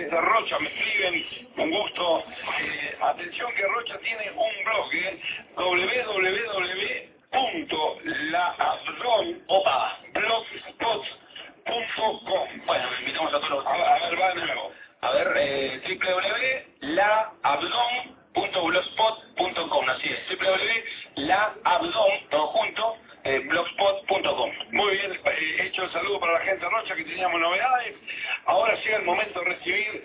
desde Rocha me escriben, un gusto. Eh, atención que Rocha tiene un blog, eh, www.laabdon.blogspot.com Bueno, invitamos a todos los... A, a ver, va de nuevo. A ver, eh, www.laabdon.blogspot.com, así es, www.laabdon, todo junto, eh, blogspot.com. Muy bien, eh, hecho el saludo para la gente de Rocha que teníamos novedades. El momento recibir